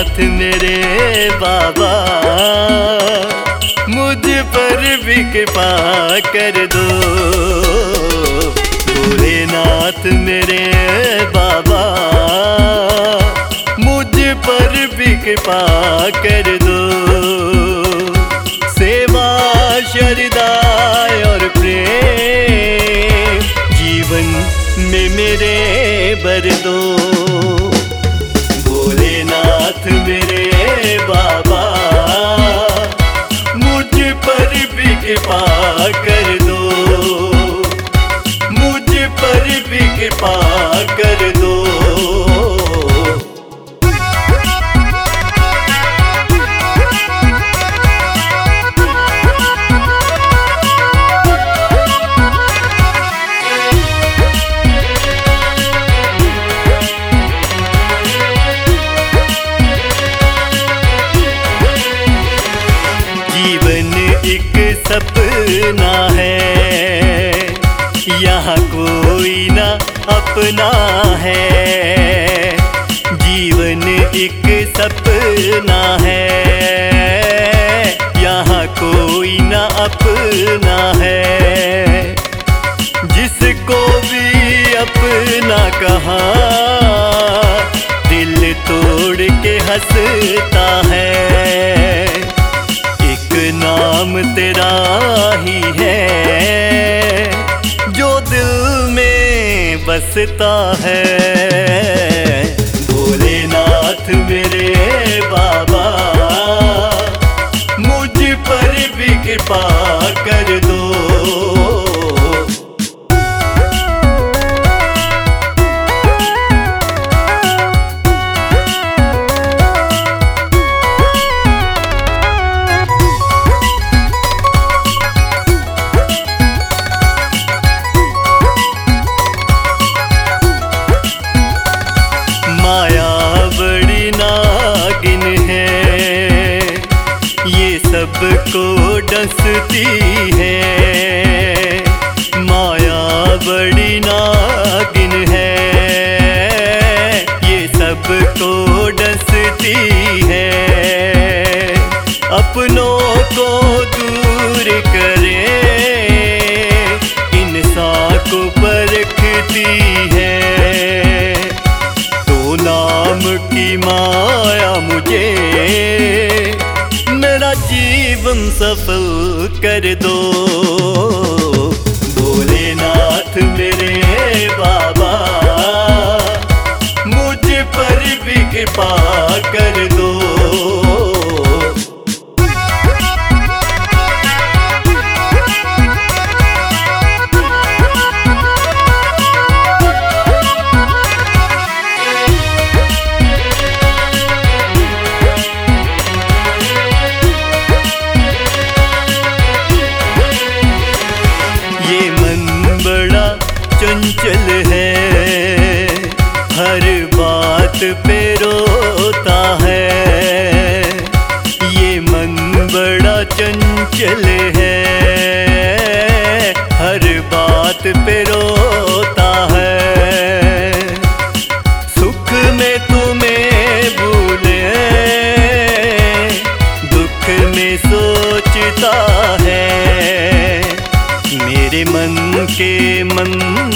साथ मेरे बाबा, मुझ पर भी कृपा कर दो। भोलेनाथ मेरे बाबा, मुझ पर भी कृपा कर दो। यहाँ कोई ना अपना है। जीवन एक सपना है। यहाँ कोई ना अपना है। जिसको भी अपना कहा, दिल तोड़ के हंसता है। एक नाम तेरा ही है। बसता है। भोलेनाथ मेरे बाबा मुझ पर भी कृपा कर दो। नागिन है। ये सबको डसती है। माया बड़ी नागिन है। ये सबको डसती जीवन सफल कर दो। भोलेनाथ मेरे बाबा मुझ पर भी कृपा कर दो।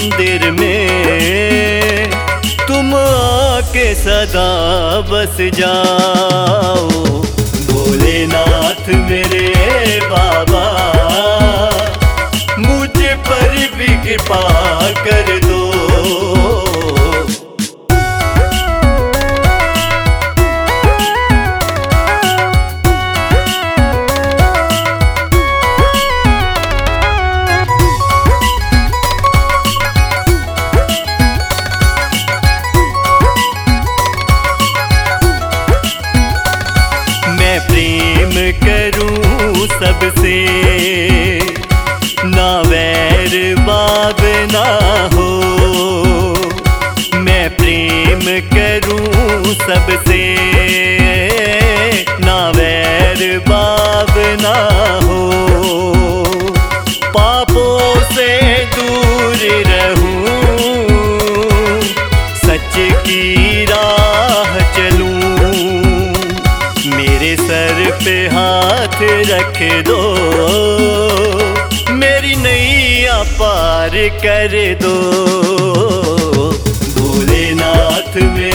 मंदिर में तुम आके सदा बस जाओ। भोलेनाथ मेरे बाबा करूँ सबसे। ना वैर बाब ना हो। मैं प्रेम करूँ सबसे। ना वैर बाब ना हो। पे हाथ रख दो। मेरी नैया पार कर दो। भोलेनाथ में